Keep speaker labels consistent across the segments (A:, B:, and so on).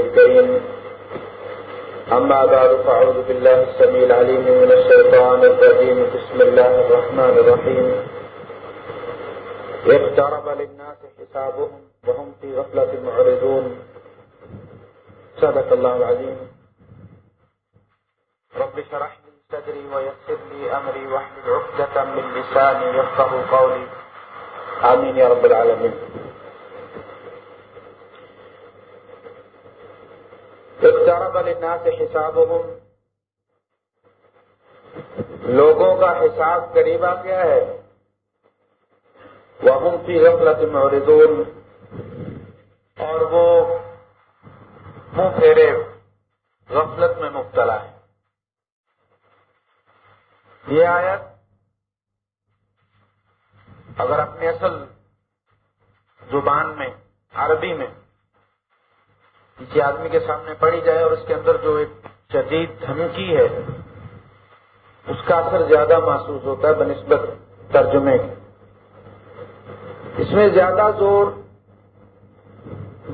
A: الكريم. أما بعد، فأعوذ بالله السميع العليم من الشيطان الرجيم. بسم الله الرحمن الرحيم. اقترب للناس حسابهم وهم في غفلة معرضون. صدق الله العظيم. رب شرح لي صدري ويسر لي أمري واحلل عقدة من لساني يفقه قولي. آمين يا رب العالمين. اقترب للناس حسابهم۔ لوگوں کا حساب قریب آ گیا ہے۔ وہ کی غفلت موردون اور وہ منہ پھیرے غفلت میں مبتلا ہے یہ آیت اگر اپنے اصل زبان میں، عربی میں کسی آدمی کے سامنے پڑی جائے اور اس کے اندر جو ایک شدید دھمکی ہے، اس کا اثر زیادہ محسوس ہوتا ہے بنسبت ترجمے کے۔ اس میں زیادہ زور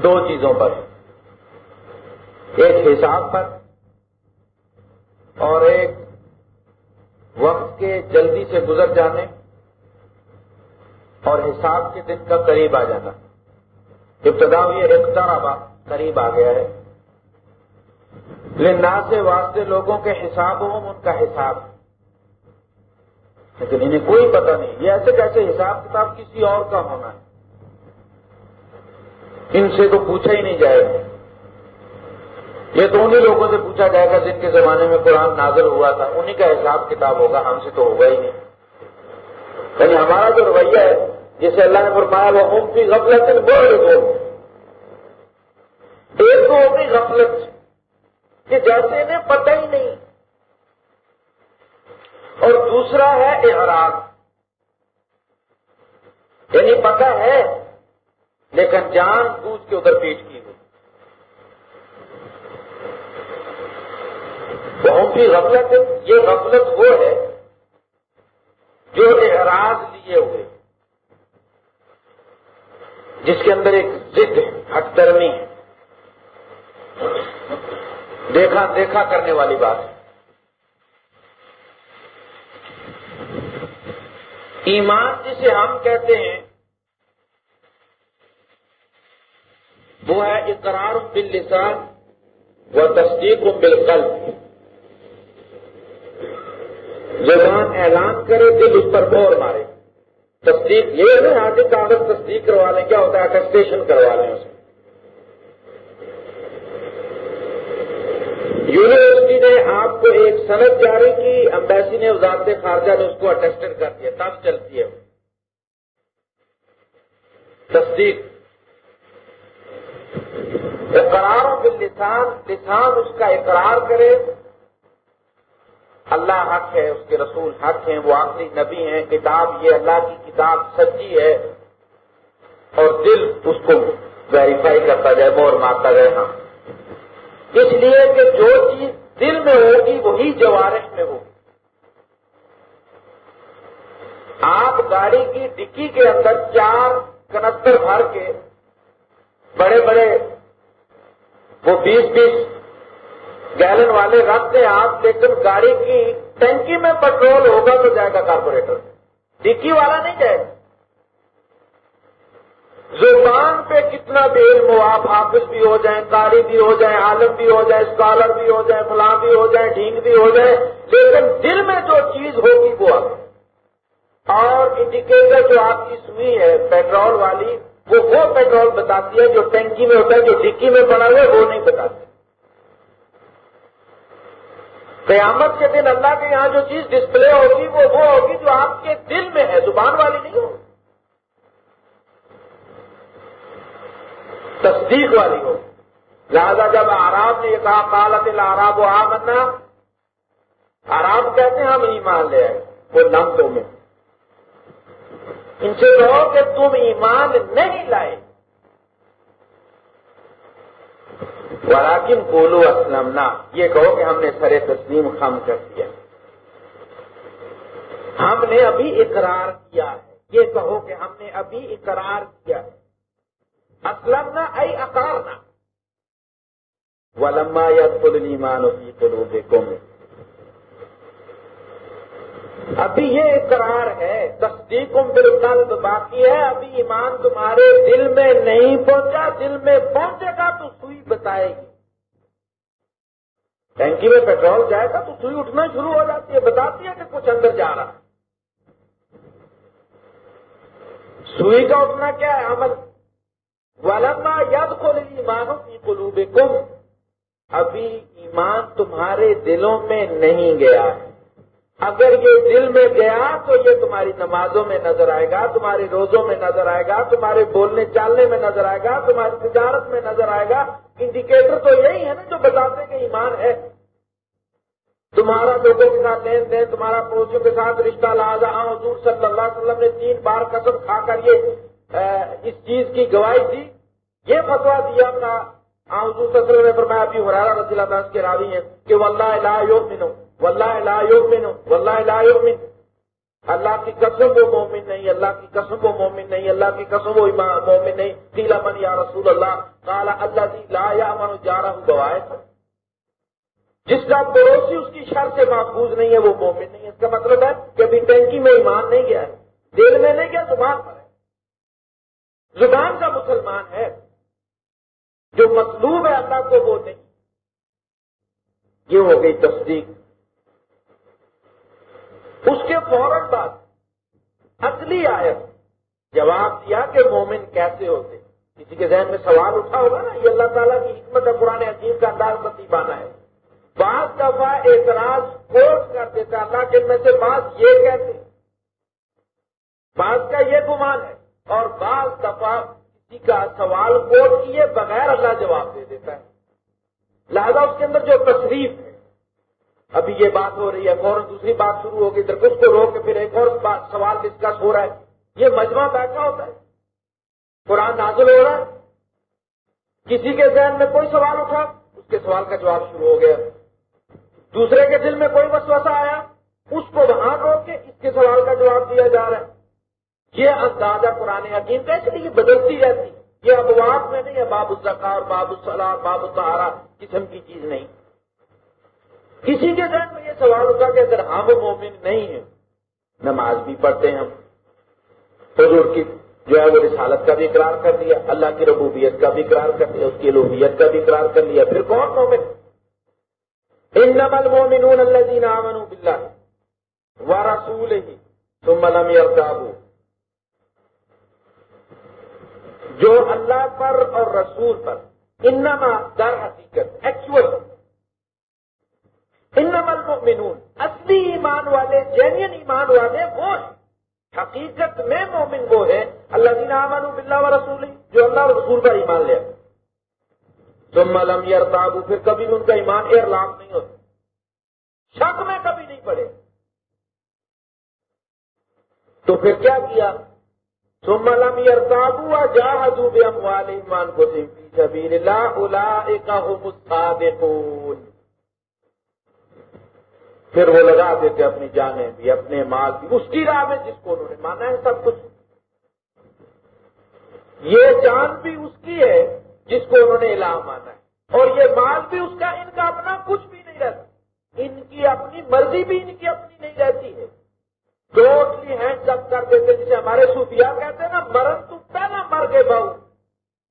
A: دو چیزوں پر ایک حساب پر اور ایک وقت کے جلدی سے گزر جانے اور حساب کے دن کا قریب آ جانا۔ ابتدا یہ اختارا قریب آ گیا ہے۔ لیکن نہ سے واسطے لوگوں کے حساب ہوں، ان کا حساب۔ لیکن انہیں کوئی پتہ نہیں، یہ ایسے کیسے حساب کتاب کسی اور کا ہونا ہے۔ ان سے تو پوچھا ہی نہیں جائے گا۔ یہ تو انہیں لوگوں سے پوچھا جائے گا جن کے زمانے میں قرآن نازل ہوا تھا انہیں کا حساب کتاب ہوگا، ہم سے تو ہوگا ہی نہیں۔ یعنی ہمارا جو رویہ ہے جسے اللہ نے فرمایا وہ ان کی غفلت بڑھ دو ایک تو ہوگی غفلت کہ جیسے انہیں پتہ ہی نہیں۔ اور دوسرا ہے احراض یعنی پتہ ہے، لیکن جان بوجھ کے ادھر پیٹ کی ہوئی۔ بہت کی غفلت، یہ غفلت وہ ہے جو احراض لیے ہوئے۔ جس کے اندر ایک ضد ہٹ درمی ہے۔ دیکھا دیکھا کرنے والی بات ہے۔ ایمان جسے ہم کہتے ہیں، وہ ہے اقرار باللسان و تصدیق بالقلب۔ زبان اعلان کرے، دل اس پر بور مارے۔ تصدیق یہ ہے نا آگے کاغذ تصدیق کروا لیں، کیا ہوتا ہے؟ اٹسٹیشن کروا لیں اس میں یونیورسٹی نے آپ کو ایک صنعت جاری کی، امبیسی نے وزارت خارجہ نے اس کو اٹیسٹڈ کر دیا، تب چلتی ہے تصدیق۔ اقرار کے لسان لسان اس کا اقرار کرے۔ اللہ حق ہے، اس کے رسول حق ہیں، وہ آخری نبی ہیں، کتاب یہ اللہ کی کتاب سچی ہے۔ اور دل اس کو ویریفائی کرتا جائے، مور مارتا جائے ہاں۔ اس لیے کہ جو چیز دل میں ہوگی وہی جوارش میں ہوگی۔ آپ گاڑی کی ڈکی کے اندر چار کنتر بھر کے بڑے بڑے وہ بیس بیس گیلن والے رکھتے آپ، لیکن گاڑی کی ٹینکی میں پیٹرول ہوگا تو جائے گا کارپوریٹر ڈکی والا نہیں جائے گا۔ زبان پہ کتنا بھی علم ہو، آپ حافظ بھی ہو جائیں کاری بھی ہو جائیں، عالم بھی ہو جائے اسکالر بھی ہو جائے فلاں بھی ہو جائے ڈھینگ بھی ہو جائے لیکن دل میں جو چیز ہوگی وہ آپ اور انڈیکیٹر جو آپ کی سوئی ہے، پیٹرول والی، وہ وہ پیٹرول بتاتی ہے جو ٹینکی میں ہوتا ہے، جو ڈکی میں بنا ہوا ہے، وہ نہیں بتاتی۔ قیامت کے دن اللہ کے یہاں جو چیز ڈسپلے ہوگی، وہ وہ ہوگی جو آپ کے دل میں ہے، زبان والی نہیں ہوگی۔ تصدیق والی ہو۔ لہذا جب آراب نے یہ کہا کالت آراب و آمنا آراب کہتے ہیں ہم ایمان لے آئے، وہ لمبوں میں ان سے کہو کہ تم ایمان نہیں لائے۔ وراکم بولو اسلم یہ کہو کہ ہم نے سر تسلیم خم کر دیا۔ ہم نے ابھی اقرار کیا ہے۔ یہ کہو کہ ہم نے ابھی اقرار کیا ہے۔ اسلم نہ ائی اکار نہ وہ لمبا یا ابھی یہ اقرار ہے تصدیق بالقلب باقی ہے، ابھی ایمان تمہارے دل میں نہیں پہنچا، دل میں پہنچے گا تو سوئی بتائے گی۔ ٹینکی میں پیٹرول جائے گا تو سوئی اٹھنا شروع ہو جاتی ہے، بتاتی ہے کہ کچھ اندر جا رہا ہے۔ سوئی کا اٹھنا کیا ہے؟ عمل۔ ولما ید کو ایمانوں کی قلوب کم ابھی ایمان تمہارے دلوں میں نہیں گیا۔ ہے اگر یہ دل میں گیا تو یہ تمہاری نمازوں میں نظر آئے گا تمہاری روزوں میں نظر آئے گا، تمہارے بولنے چالنے میں نظر آئے گا، تمہاری تجارت میں نظر آئے گا۔ انڈیکیٹر تو یہی ہے نا جو بتاتے کہ ایمان ہے۔ تمہارا لوگوں کے ساتھ لین دین، تمہارا پڑوسیوں کے ساتھ رشتہ، لہٰذا حضور صلی اللہ علیہ وسلم نے تین بار قسم کھا کر یہ اس چیز کی گواہی دی یہ فتوا دیا تھا حضور صلی اللہ علیہ وسلم نے فرمایا ابھی ہرارا رضی اللہ کے راوی ہیں کہ واللہ لا یؤمنو واللہ لا یؤمنو واللہ لا یؤمن۔ اللہ کی قسم وہ مومن نہیں، اللہ کی قسم وہ مومن نہیں، اللہ کی قسم وہ مومن نہیں۔ تیلا من یا رسول اللہ؟ کالا اللہ لا یا من جا رہا گواہ جس کا پڑوسی اس کی شر سے محفوظ نہیں ہے، وہ مومن نہیں ہے۔ اس کا مطلب ہے کہ ابھی ٹینکی میں ایمان نہیں گیا ہے، دل میں نہیں گیا زبان پر زبان کا مسلمان ہے۔ جو مطلوب ہے اللہ کو وہ نہیں۔ یہ ہو گئی تصدیق۔ اس کے فوراً بعد اصلی آیت جواب دیا کہ مومن کیسے ہوتے۔ کسی کے ذہن میں سوال اٹھا ہوگا نا، یہ اللہ تعالیٰ کی حکمت ہے پرانے عجیب کا انداز بتیبانا ہے۔ بعض دفعہ اعتراض کوٹ کر دیتا، اللہ کے میں سے بعض یہ کہتے۔ بعض کا یہ گمان ہے۔ اور بعض دفعہ کسی کا سوال کوٹ کیے بغیر اللہ جواب دے دیتا ہے۔ لہذا اس کے اندر جو تصریف ہے، ابھی یہ بات ہو رہی ہے فوراً دوسری بات شروع ہوگی، ادھر کچھ کو روک کے پھر ایک اور بات، سوال ڈسکس ہو رہا ہے۔ یہ مجمع بیٹھا ہوتا ہے۔ قرآن نازل ہو رہا ہے۔ کسی کے ذہن میں کوئی سوال اٹھا، اس کے سوال کا جواب شروع ہو گیا۔ دوسرے کے دل میں کوئی وسوسہ آیا، اس کو وہاں روک کے اس کے سوال کا جواب دیا جا رہا ہے۔ یہ اندازہ قرآن حکیم کا اس لیے بدلتی رہتی یہ ابواب میں نہیں ہے، باب الزکار باب السلام باب السہارا قسم کی چیز نہیں۔ کسی کے ذہن میں یہ سوال ہوگا کہ اگر ہم مومن نہیں ہیں، نماز بھی پڑھتے ہیں ہم۔ حضور کی جو ہے وہ رسالت کا بھی اقرار کر لیا، اللہ کی ربوبیت کا بھی اقرار کر لیا، اس کی لوبیت کا بھی اقرار کر لیا۔ پھر کون مومن؟ ان نمل مومن اللہ جین امن بلّہ و رسول ہی تم ملم جو اللہ پر اور رسول پر انما در حقیقت ایکچوئل المؤمنون، اصلی ایمان والے جینین ایمان والے وہ ہیں۔ حقیقت میں مومن وہ ہے اللہ دین امن بلّہ و رسول جو اللہ رسول کا ایمان لے۔ تم ملم یار پھر کبھی ان کا ایمان ایر لام نہیں ہوتا۔ شک میں کبھی نہیں پڑے۔ تو پھر کیا کیا؟ تم ملم یار تابو جا حضوب والے ایمان کو سبھی لا الا ایک پھر وہ لگا دیتے اپنی جانیں بھی، اپنے مال بھی۔ اس کی راہ میں جس کو انہوں نے مانا ہے سب کچھ۔ یہ جان بھی اس کی ہے جس کو انہوں نے اعلان مانا ہے۔ اور یہ مال بھی اس کا، ان کا اپنا کچھ بھی نہیں رہتا۔ ان کی اپنی مرضی بھی ان کی اپنی نہیں رہتی ہے۔ ٹوٹلی ہینڈ جب کر دیتے جسے ہمارے صوفیہ کہتے ہیں نا، مرن تو پہلا مر گئے بہو۔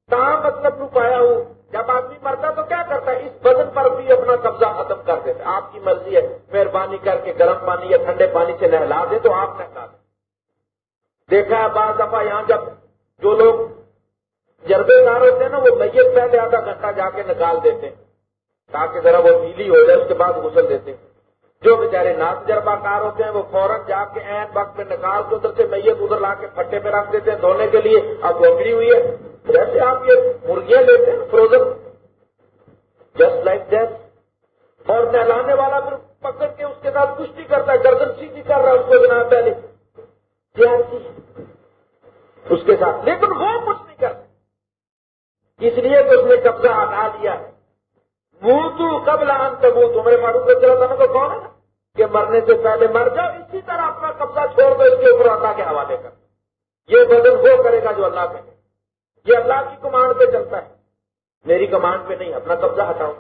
A: کہاں مطلب نو پایا ہوں۔ جب آدمی مرتا تو کیا کرتا ہے؟ اس بدن پر بھی اپنا قبضہ ختم کر دیتا آپ کی مرضی ہے، مہربانی کر کے گرم پانی یا ٹھنڈے پانی سے نہلا دے تو آپ نہلا دیں۔ دیکھا ہے، بعض دفعہ یہاں جب جو لوگ جربے دار ہوتے ہیں نا، وہ میت پہلے آدھا گھنٹہ جا کے نکال دیتے تاکہ ذرا وہ ڈھیلی ہو جائے، اس کے بعد غسل دیتے جو بیچارے نا تجربہ کار ہوتے ہیں، وہ فوراً جا کے این وقت میں نکال کے ادھر سے میت ادھر لا کے پھٹے پہ رکھ دیتے ہیں دھونے کے لیے۔ اب گوگڑی ہوئی ہے۔ جیسے آپ یہ مرغیاں لیتے ہیں فروزن جسٹ لائک دیٹ اور نہلانے والا پھر پکڑ کے اس کے ساتھ کشتی کرتا ہے، گردن سیدھی کر رہا ہے اس کو بنا پہلے۔ اس کے ساتھ۔ لیکن وہ کچھ نہیں کرتے اس لیے کہ اس نے قبضہ منہ تو کب لان تو تمہارے فاروق کو چلا تھا نا تو کون ہے؟ نا کہ مرنے سے پہلے مر جاؤ، اسی طرح اپنا قبضہ چھوڑ دو، اس کے اوپر اللہ کے حوالے کر۔ یہ بدن وہ کرے گا جو اللہ کے یہ اللہ کی کمانڈ پہ چلتا ہے۔ میری کمانڈ پہ نہیں، اپنا قبضہ ہٹاؤ۔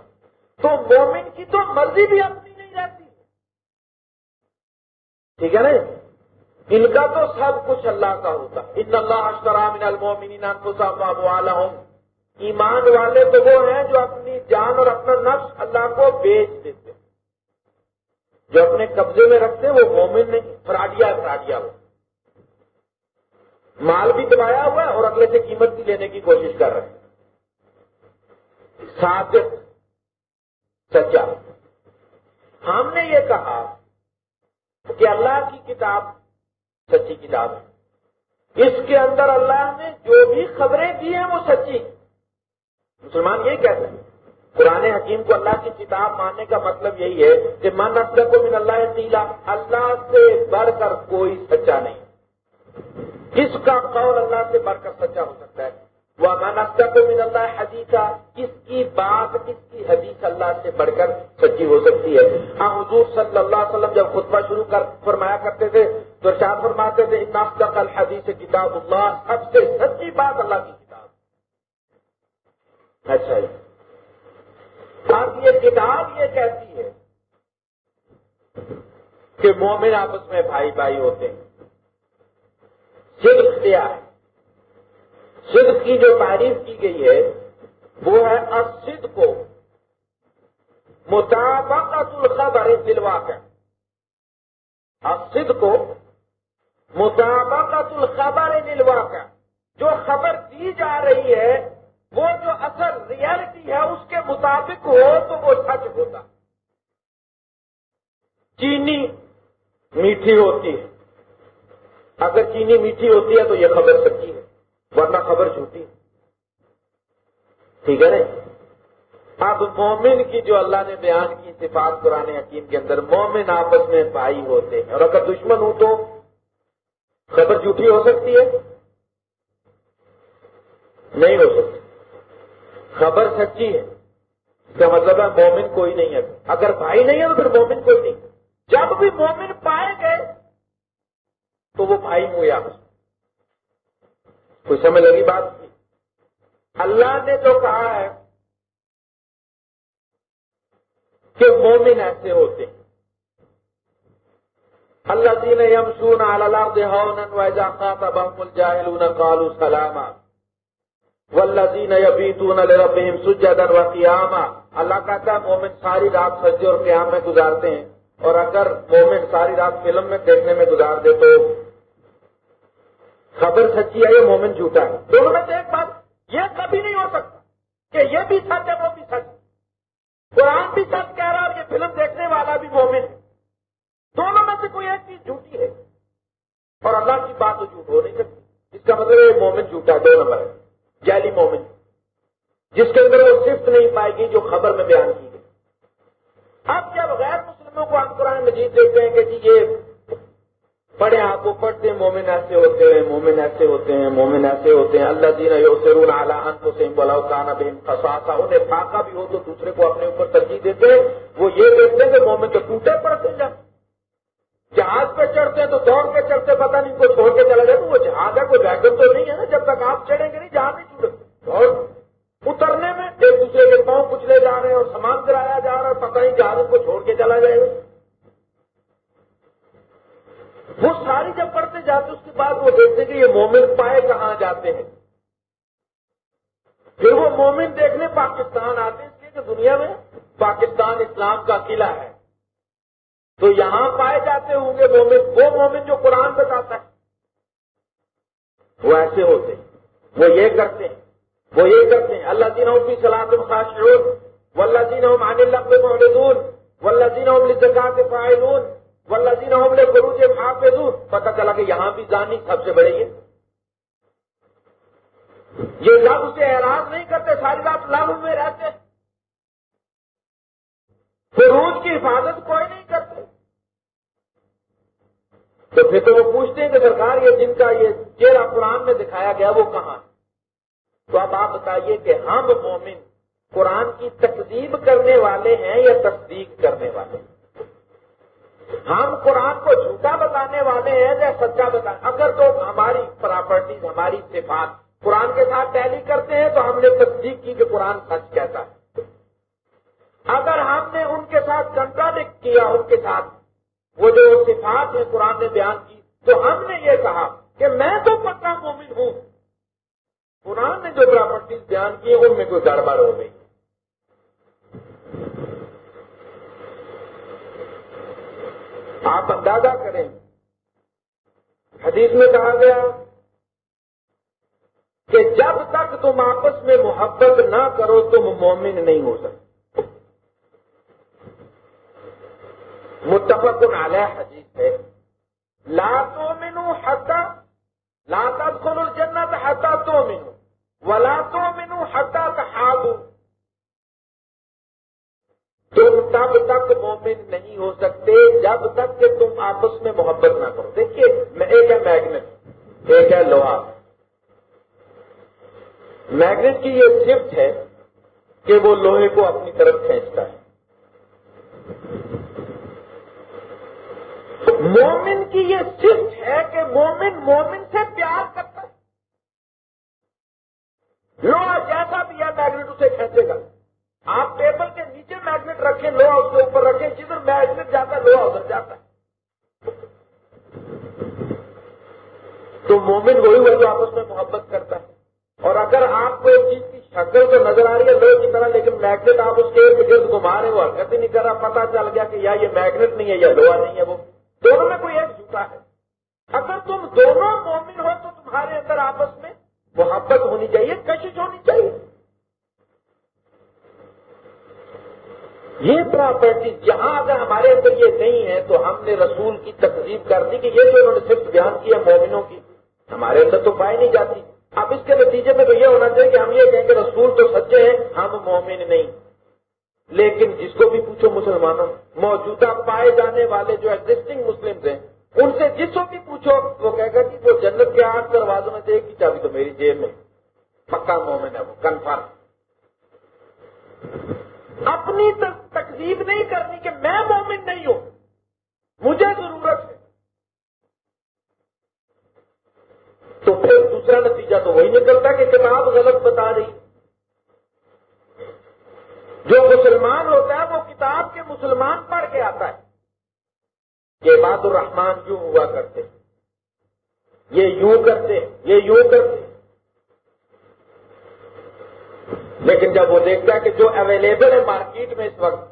A: تو مومن کی تو مرضی بھی اپنی نہیں رہتی۔ ٹھیک ہے نا؟ ان کا تو سب کچھ اللہ کا ہوتا ان اللہ اشترام المومنین کو صاحب ایمان والے تو وہ ہیں جو اپنی جان اور اپنا نفس اللہ کو بیچ دیتے جو اپنے قبضے میں رکھتے وہ مومن نہیں، فراڈیا فراڈیا ہو مال بھی دبایا ہوا ہے اور اگلے سے قیمت بھی لینے کی کوشش کر رہے ہیں۔ صادق سچا۔ ہم نے یہ کہا کہ اللہ کی کتاب سچی کتاب ہے۔ اس کے اندر اللہ نے جو بھی خبریں دی ہیں، وہ سچی مسلمان یہی کہتے ہیں۔ قرآن حکیم کو اللہ کی کتاب ماننے کا مطلب یہی ہے کہ من اصل کو من اللہ تیلا اللہ سے بڑھ کر کوئی سچا نہیں۔ کس کا قول اللہ سے بڑھ کر سچا ہو سکتا ہے؟ وہ من اصل کو من اللہ حدیثہ کس کی بات، کس کی حدیث اللہ سے بڑھ کر سچی ہو سکتی ہے؟ ہاں حضور صلی اللہ علیہ وسلم جب خطبہ شروع کر فرمایا کرتے تھے، تو ارشاد فرماتے تھے ناستق الحدیث کتاب اللہ، سب سے سچی بات اللہ کی۔ اچھا جی۔ اب یہ کتاب یہ کہتی ہے کہ مومن آپس میں بھائی بھائی ہوتے ہیں۔ صرف کیا ہے؟ صرف کی جو تعریف کی گئی ہے، وہ ہے اسد کو مطابقت الخبر دلوا کر اسد کو مطابقت الخبر دلوا کر جو خبر دی جا رہی ہے وہ جو اصل ریالٹی ہے اس کے مطابق ہو تو وہ سچ ہوتا۔ چینی میٹھی ہوتی ہے۔ اگر چینی میٹھی ہوتی ہے تو یہ خبر سچی ہے، ورنہ خبر جھوٹی۔ ٹھیک ہے نا؟ اب مومن کی جو اللہ نے بیان کی صفات قرآن حکیم کے اندر، مومن آپس میں بھائی ہوتے ہیں۔ اور اگر دشمن ہوں تو خبر جھوٹی ہو سکتی ہے؟ نہیں ہو سکتی۔ خبر سچی ہے۔ اس کا مطلب ہے مومن کوئی نہیں ہے۔ اگر بھائی نہیں ہے تو پھر مومن کوئی نہیں۔ جب بھی مومن پائے گئے تو وہ بھائی ہوئے آپ کوئی سمجھ لگی بات؟ اللہ نے تو کہا ہے کہ مومن ایسے ہوتے ہیں۔ اللہ دین یم سون اللہ دہون ویزا خاطہ الجاہلون قالوا سلاما۔ والذین یبیتون لربہم سجدا و قیاما۔ اللہ کہتا ہے، مومن ساری رات سجدے اور قیام میں گزارتے ہیں۔ اور اگر مومن ساری رات فلم میں دیکھنے میں گزار دے تو خبر سچی ہے یہ مومن جھوٹا ہے؟ دونوں میں سے ایک بات یہ کبھی نہیں ہو سکتا کہ یہ بھی سچ ہے، وہ بھی سچ۔ قرآن بھی سچ کہہ رہا اور یہ فلم دیکھنے والا بھی مومن ہے۔ دونوں میں سے کوئی ایک چیز جھوٹی ہے۔ اور اللہ کی بات تو جھوٹ ہو نہیں سکتی۔ اس کا مطلب یہ مومن جھوٹا ہے دو نمبر ہے جیلی مومن، جس کے اندر وہ صرف نہیں پائے گی جو خبر میں بیان کی گئی۔ اب جب غیر مسلموں کو ہم قرآن مجید دیکھتے ہیں کہ جی یہ پڑھے آپ کو پڑھتے مومن ایسے ہوتے ہیں، مومن ایسے ہوتے ہیں، مومن ایسے ہوتے ہیں۔ اللہ دین یوسرون اعلیٰ تو سے بہن فساسا انہیں پاکا بھی ہو تو دوسرے کو اپنے اوپر ترجیح دیتے ہیں۔ وہ یہ دیکھتے ہیں کہ مومن تو ٹوٹے پڑتے ہیں۔ جہاز پہ چڑھتے ہیں تو دوڑ کے چڑھتے پتہ نہیں کوئی چھوڑ کے چلا جائے تو وہ جہاز ہے، کوئی ویگن تو نہیں ہے نا، جب تک آپ چڑھیں گے نہیں، جہاز نہیں چھوڑے اور اترنے میں ایک دوسرے کے پاؤں کچھ لے جا رہے ہیں اور سامان کرایا جا رہا ہے، پتہ نہیں جہاز کو چھوڑ کے چلا جائے گا۔ وہ ساری جب پڑھتے جاتے اس کے بعد وہ دیکھتے کہ یہ مومن پائے کہاں جاتے ہیں۔ پھر وہ مومن دیکھنے پاکستان آتے اس لیے کہ دنیا میں پاکستان اسلام کا قلعہ ہے۔ تو یہاں پائے جاتے ہوں گے مومن، وہ مومن جو قرآن بتاتا ہے۔ وہ ایسے ہوتے ہیں، وہ یہ کرتے ہیں، وہ یہ کرتے ہیں۔ اللہ دین کی سلاد خاشرون و اللہ دین مان اللہ محدود و اللہ دین زکات فائلون ولزین حملے گرو جی بھاگ دور چلا کہ یہاں بھی جانی سب سے بڑے یہ یہ لب سے اعراض نہیں کرتے، ساری رات لب میں رہتے۔ فروج کی حفاظت کوئی نہیں کرتے تو پھر تو وہ پوچھتے ہیں کہ سرکار، یہ جن کا یہ چہرہ قرآن میں دکھایا گیا، وہ کہاں تو اب آپ بتائیے کہ ہم مومن قرآن کی تقسیب کرنے والے ہیں یا تصدیق کرنے والے ہیں؟ ہم قرآن کو جھوٹا بتانے والے ہیں یا سچا بتانے اگر تو ہماری پراپرٹیز ہماری صفات قرآن کے ساتھ ٹیلی کرتے ہیں تو ہم نے تصدیق کی کہ قرآن سچ کہتا ہے۔ اگر ہم نے ان کے ساتھ کنٹراٹ کیا، ان کے ساتھ وہ جو صفات ہیں قرآن نے بیان کی تو ہم نے یہ کہا کہ میں تو پکا مومن ہوں۔ قرآن نے جو پراپرٹیز بیان کی، ان میں کوئی گڑبڑ ہو گئی آپ اندازہ کریں۔ حدیث میں کہا گیا کہ جب تک تم آپس میں محبت نہ کرو، تم مومن نہیں ہو سکتے۔ متفق علیہ حدیث ہے۔ لا تو مینو حتا لا تدخلوا الجنت حتا تو مینو ولا تو مینو حتا تحابو تم تب تک مومن نہیں ہو سکتے جب تک کہ تم آپس میں محبت نہ کرو۔ دیکھیے ایک ہے میگنٹ ایک ہے لوہا۔ میگنیٹ کی یہ صفت ہے کہ وہ لوہے کو اپنی طرف کھینچتا ہے۔ مومن کی یہ صفت ہے کہ مومن مومن سے پیار کرتا ہے۔ لوہا جیسا بھی ہے میگنیٹ اسے کھینچے گا۔ آپ ٹیبل کے نیچے میگنیٹ رکھیں لوہا اس کے اوپر رکھیں، جدھر میگنیٹ جاتا ہے لوہا ادھر جاتا ہے۔ تو مومن وہی ہوا جو آپس میں محبت کرتا ہے۔ اور اگر آپ کو ایک چیز کی شکل تو نظر آ رہی ہے لوہے کی طرح، لیکن میگنیٹ آپ اس کے گرد گھما رہے وہ حرکت ہی نہیں کر رہا پتا چل گیا کہ یا یہ میگنیٹ نہیں ہے یا لوہا نہیں ہے وہ۔ دونوں میں کوئی ایک جھوٹا ہے۔ اگر تم دونوں مومن ہو تو تمہارے اندر آپس میں محبت ہونی چاہیے، کشش ہونی چاہیے۔ یہ پراپرٹی جہاں اگر ہمارے اندر یہ نہیں ہے تو ہم نے رسول کی تقسیم کر دی کہ یہ جو انہوں نے صرف بیان کیا مومنوں کی، ہمارے اندر تو پائی نہیں جاتی۔ اب اس کے نتیجے میں تو یہ ہونا چاہیے کہ ہم یہ کہیں کہ رسول تو سچے ہیں، ہم مومن نہیں۔ لیکن جس کو بھی پوچھو مسلمانوں، موجودہ پائے جانے والے جو ایگزٹنگ مسلم ہیں، ان سے جس کو بھی پوچھو، وہ کہے گا کہ وہ جنت کے آٹھ دروازوں میں دیکھ کی چابی تو میری جیب میں۔ پکا مومن ہے وہ کنفرم اپنی تقسیم نہیں کرنی کہ میں مومن نہیں ہوں۔ مجھے ضرورت ہے۔ تو پھر دوسرا نتیجہ تو وہی نکلتا کہ کتاب غلط بتا رہی۔ جو مسلمان ہوتا ہے وہ کتاب کے مسلمان پڑھ کے آتا ہے۔ کہ باد الرحمان یوں ہوا کرتے یہ یوں کرتے یہ یوں کرتے لیکن جب وہ دیکھتا ہے کہ جو اویلیبل ہے مارکیٹ میں اس وقت،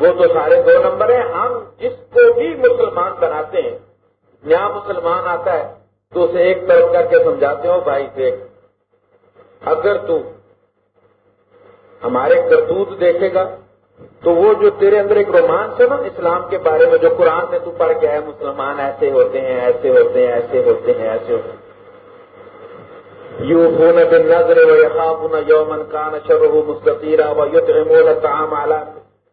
A: وہ تو سارے دو نمبر ہیں۔ ہم جس کو بھی مسلمان بناتے ہیں نیا مسلمان آتا ہے تو اسے ایک طرف کر کے سمجھاتے ہو بھائی دیکھ، اگر تو ہمارے کرتوت دیکھے گا، تو وہ جو تیرے اندر ایک رومانس ہے نا اسلام کے بارے میں، جو قرآن میں تو پڑھ کے ہے مسلمان ایسے ہوتے ہیں، ایسے ہوتے ہیں، ایسے ہوتے ہیں، ایسے ہوتے ہیں۔ یو بن بن نظر و یقاب یومن کان شروع مستطیرہ و یوت کام آلہ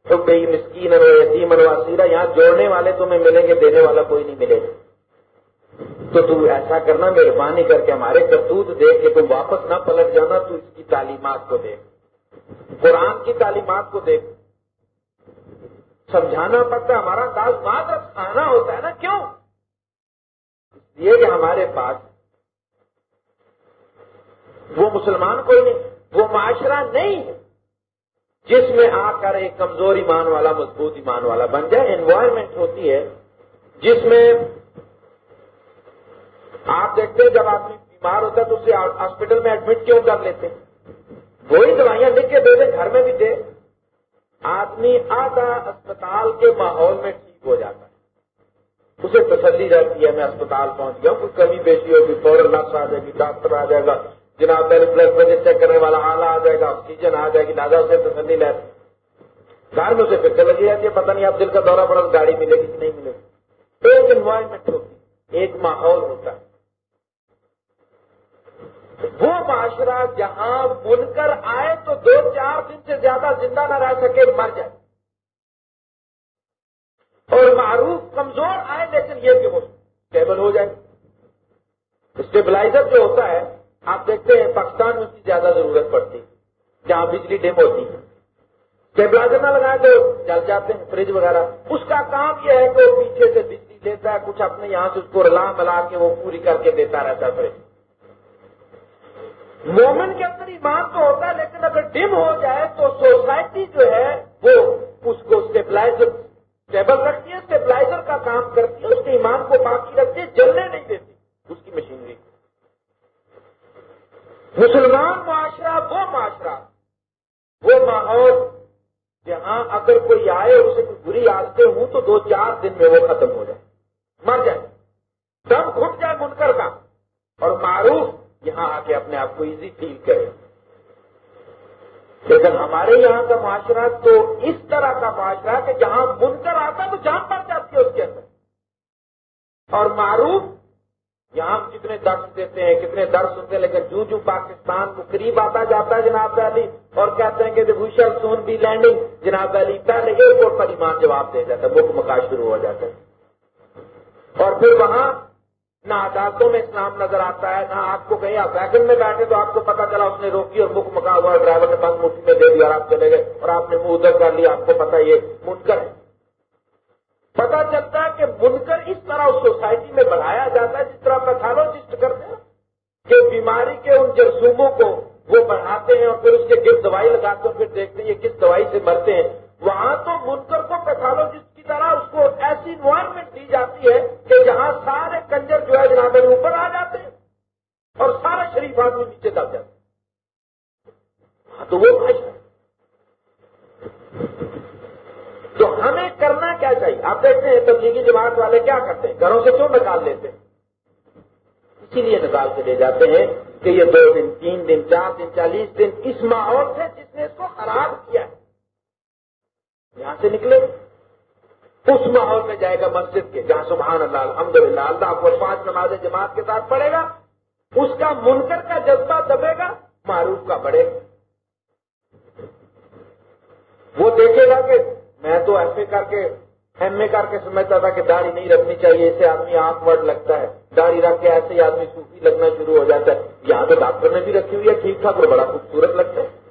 A: مسکین و یتیم واسیرہ یہاں جوڑنے والے تمہیں ملیں گے، دینے والا کوئی نہیں ملے گا۔ تو تم ایسا کرنا، مہربانی کر کے ہمارے کرتوت دیکھ کے تم واپس نہ پلٹ جانا، تو اس کی تعلیمات کو دیکھ۔ قرآن کی تعلیمات کو دیکھ، سمجھانا پڑتا ہے، ہمارا دال بات ہوتا ہے نا، کیوں؟ یہ کہ ہمارے پاس وہ مسلمان کوئی نہیں، وہ معاشرہ نہیں ہے، جس میں آ کر ایک کمزور ایمان والا، مضبوط ایمان والا بن جائے انوائرمنٹ ہوتی ہے، جس میں آپ دیکھتے ہیں، جب آدمی بیمار ہوتا ہے تو اسے ہاسپٹل میں ایڈمٹ کیوں کر لیتے وہی دوائیاں لکھ کے دے دیں گھر میں بھی دے۔ آدمی آدھا اسپتال کے ماحول میں ٹھیک ہو جاتا ہے۔ اسے تسلی رہتی ہے، میں اسپتال پہنچ گیا ہوں، کوئی کمی بیشی ہوگی، فوراً نرس آ جائے گی، ڈاکٹر آ جائے گا، جناب پہلے بلڈ پریشر چیک کرنے والا آلہ آ جائے گا آکسیجن آ جائے گی، لہٰذا اسے تسلی لیتے گھر میں اسے فکر لگی جاتی ہے، پتہ نہیں آپ دل کا دورہ پڑا گاڑی ملے گی کہ نہیں ملے گی۔ ایک انوائرمنٹ ہوتی، ایک ماحول ہوتا۔ ہے وہ معاشرہ جہاں بن کر آئے تو دو چار دن سے زیادہ زندہ نہ رہ سکے، مر جائے۔ اور معروف کمزور آئے لیکن یہ کہ وہ اسٹیبل ہو جائے۔ اسٹیبلائزر جو ہوتا ہے، آپ دیکھتے ہیں پاکستان میں اس کی زیادہ ضرورت پڑتی جہاں بجلی ڈیم ہوتی ہے۔ اسٹیبلائزر نہ لگائے تو جل جاتے ہیں فریج وغیرہ۔ اس کا کام یہ ہے کہ وہ پیچھے سے بجلی دیتا ہے، کچھ اپنے یہاں سے اس کو رلا ملا کے وہ پوری کر کے دیتا رہتا ہے فریج مومن کے اندر ایمان تو ہوتا ہے، لیکن اگر ڈم ہو جائے تو سوسائٹی جو ہے، وہ اس کو اسٹیبلائزر ٹیبل رکھتی ہے اسٹیبلائزر کا کام کرتی ہے، اس کے ایمان کو باقی رکھتی ہے، جلنے نہیں دیتی، اس کی مشینری۔ مسلمان معاشرہ، وہ معاشرہ، وہ ماحول، جہاں اگر کوئی آئے اور اسے کوئی بری عادتیں ہوں، تو دو چار دن میں وہ ختم ہو جائے، مر جائے۔ دم گھٹ جائے، منکر کا اور معروف یہاں آ کے اپنے آپ کو ایزی فیل کرے۔ لیکن ہمارے یہاں کا معاشرہ تو اس طرح کا معاشرہ کہ جہاں منکر آتا ہے تو جان پڑ جاتی ہے اس کے اندر۔ اور معروف، یہاں ہم کتنے درس دیتے ہیں، کتنے درس سنتے ہیں، لیکن جو جو پاکستان کو قریب آتا جاتا ہے جناب علی، اور کہتے ہیں کہ وی شیل سون بھی لینڈنگ جناب علی پہلے ایئرپورٹ پر ایمان جواب دے جاتا ہے مک مکا شروع ہو جاتا ہے۔ اور پھر وہاں نہ عدالتوں میں اسلام نظر آتا ہے، نہ آپ کو کہیں آپ ویگن میں بیٹھے تو آپ کو پتا چلا اس نے روکی اور مک مکا ہوا ڈرائیور نے بند مٹھی میں دے دیا اور آپ چلے گئے اور آپ نے منہ ادھر کر لیا۔ آپ کو پتا یہ منکر ہے۔ پتا چلتا ہے کہ منکر اس طرح اس سوسائٹی میں بڑھایا جاتا ہے جس طرح پیتھالوجسٹ کرتے ہیں کہ بیماری کے ان جرسوموں کو وہ بڑھاتے ہیں اور پھر اس کے گرد دوائی لگاتے ہیں پھر دیکھتے ہیں یہ کس دوائی سے مرتے ہیں۔ وہاں تو منکر کو پیتھالوجسٹ طرح اس کو ایسی انوائرمنٹ دی جاتی ہے کہ جہاں سارے کنجر جو ہے جناب اوپر آ جاتے ہیں اور سارا شریف آدمی نیچے دب جاتے ہاں تو وہ ہے۔ تو ہمیں کرنا کیا چاہیے؟ آپ دیکھتے ہیں تبلیغی جماعت والے کیا کرتے ہیں؟ گھروں سے کیوں نکال لیتے ہیں؟ اسی لیے نکال کے لے جاتے ہیں کہ یہ دو دن، تین دن، چار دن، چالیس دن اس ماحول سے جس نے اس کو خراب کیا ہے، یہاں سے نکلے۔ اس ماحول میں جائے گا مسجد کے، جہاں سبحان اللہ الحمد للہ اللہ کو پانچ نماز جماعت کے ساتھ پڑھے گا۔ اس کا منکر کا جذبہ دبے گا، معروف کا بڑھے گا۔ وہ دیکھے گا کہ میں تو ایسے کر کے، ایم اے کر کے سمجھتا تھا کہ داڑھی نہیں رکھنی چاہیے، اسے آدمی آنکھ ورڈ لگتا ہے۔ داڑھی رکھ کے ایسے ہی آدمی سوفی لگنا شروع ہو جاتا ہے۔ یہاں تو ڈاکٹر نے بھی رکھی ہوئی ہے، ٹھیک ٹھاک اور بڑا خوبصورت لگتا ہے۔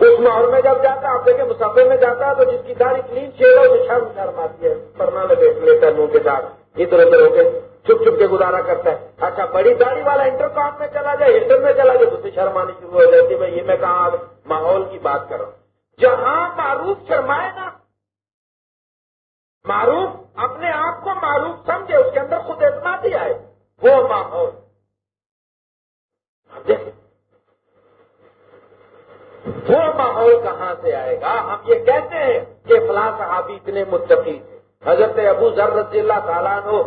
A: اس ماحول میں جب جاتا ہے، آپ دیکھیں مسافر میں جاتا ہے تو جس کی داڑھی کلین شیڈ ہو تو شرم شرم آتی ہے۔ پرنا لگے لیتا ہے منہ کے ساتھ۔ ادھر ادھر ہو کے چپ چپ کے گزارا کرتا ہے۔ اچھا بڑی داڑھی والا انٹر کام میں چلا جائے ہلٹر میں چلا جائے اسے شرم آنی شروع ہو جاتی بھائی، یہ میں کہاں ماحول کی بات کر رہا ہوں۔ جہاں معروف شرمائے نا، معروف اپنے آپ کو معروف سمجھے، اس کے اندر خود اعتمادی آئے۔ وہ ماحول۔ وہ ماحول کہاں سے آئے گا؟ ہم یہ کہتے ہیں کہ فلاں صحابی اتنے متقی تھے۔ حضرت ابو ذر رضی اللہ تعالیٰ نے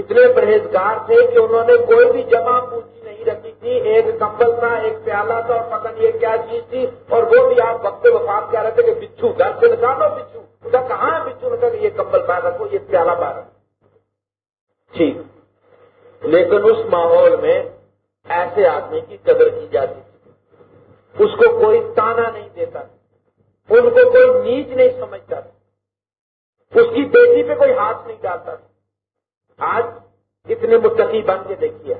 A: اتنے پرہیزگار تھے کہ انہوں نے کوئی بھی جمع پوچھی نہیں رکھی تھی۔ ایک کمبل تھا، ایک پیالہ تھا اور پتہ نہیں یہ کیا چیز تھی۔ اور وہ بھی آپ وقت وفات کہہ رہے تھے کہ بچھو، گھر سے نکالو بچھو۔ بچھو کہاں ہے بچھو؟ کہ یہ کمبل پا رکھو، یہ پیالہ پا رکھو۔ ٹھیک۔ لیکن اس ماحول میں ایسے آدمی کی قدر کی جاتی تھی۔ اس کو کوئی تانا نہیں دیتا، ان کو کوئی نیچ نہیں سمجھتا، اس کی بیٹی پہ کوئی ہاتھ نہیں ڈالتا۔ آج اتنے متقی بن کے دیکھیے۔